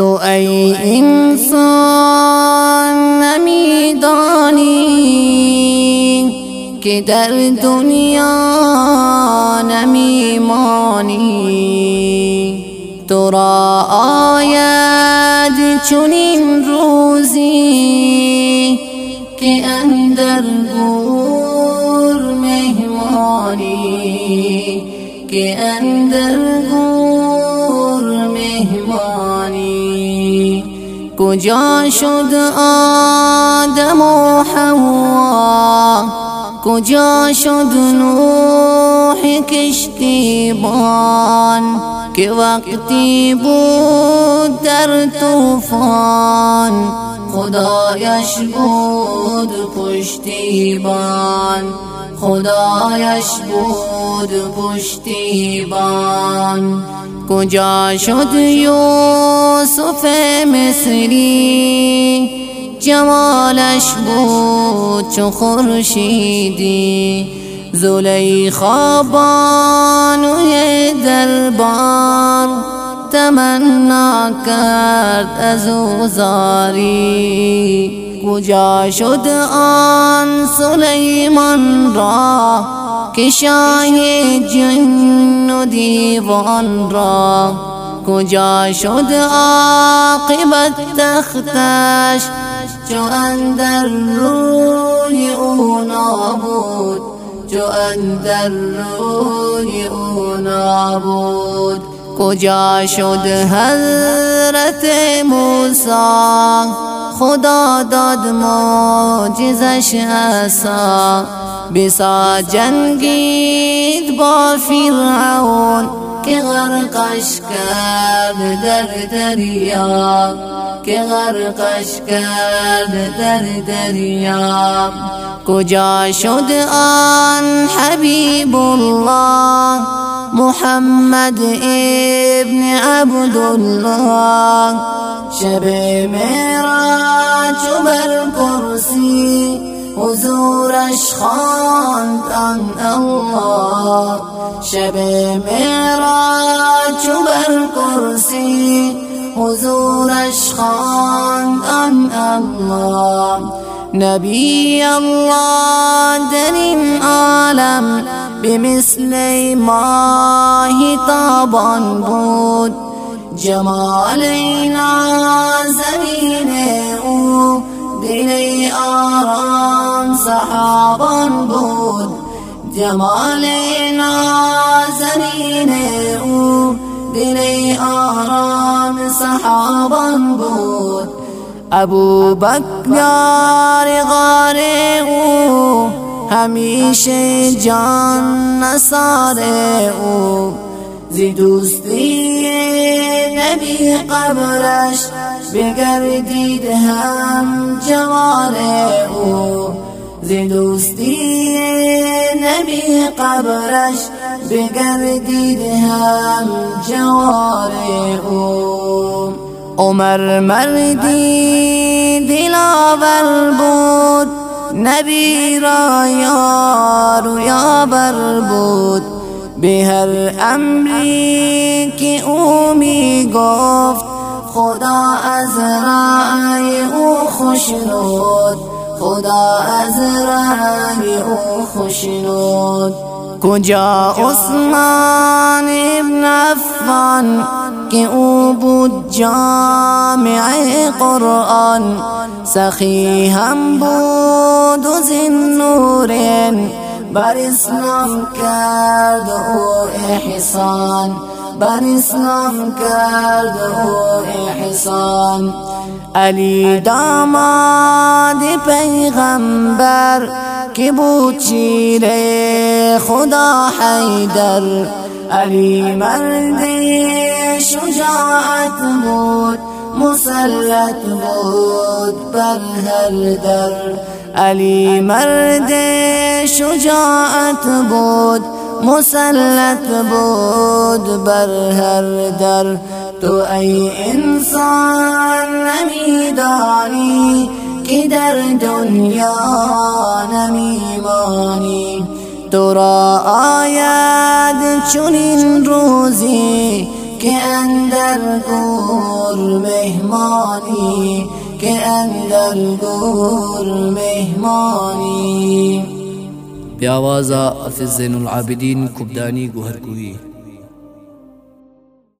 تو ای انسان نمیدانی که در دنیا نمیمانی تو را آید چنین روزی که اندر گور مهمانی که اندر گور مهمانی کجا شد آدم و حوا؟ کجا شد نوح کشتیبان؟ که وقتی بود در طوفان خدایش بود پشتیبان. خدایش بود پشتیبان. کجا شد یوسف مصری. جمالش بود چو خورشیدی. زلیخا بانوی دربار تمنا کرد از زاری. کجا شد آن سلیمان را که شاه جن و دیوان را. کجا شد عاقبت تختش؟ چو اندر روی او نابود. چو اندر روی او نابود. کجا شد حضرت موسی؟ خدا داد معجزش عصا بسا جنگید با فرعون که غرقش کرد در دریا. که غرقش کرد در دریا. کجا شد آن حبیب الله؟ محمد ابن عبدالله. شب معراج بر کرسی حضورش خواند الله. شب معراج بر کرسی حضورش خواند الله. نبی الله این عالم بمثل ماهی تابان بود. جمال این زمین أو دل آرام صحابان بود. جمال نازنین أو دل آرام صحابان بود. أبو بکر غار أو همیشه جان نصار أو زی دوستی نبی قبرش بگردید هم جوار او. زی دوستی نبی قبرش بگردید هم جوار او. عمر مردی دلاور بود نبی را یار و یاور بود. به هر امری که او می گفت خدا از رای او خشنود خدا از رای او خشنود کجا عثمان ابن عفان که او بود جامع قرآن؟ سخی هم بود و زین نورین. بر اسلام کرد أو احسان بر اسلام کرد أو احسان علی داماد پیغمبر که بود چیر خدا حیدر علی مرد شجاعت بود مسلط بود بر هر در علی مرد شجاعت بود مسلط بود بر هر در. تو ای انسان نمیدانی که در دنیا نمیمانی تو را آید چنین روزی که اندر گور مهمانی که اندر گور مهمانی. بیاوازا افز زین العابدین کبدانی گوهر کوی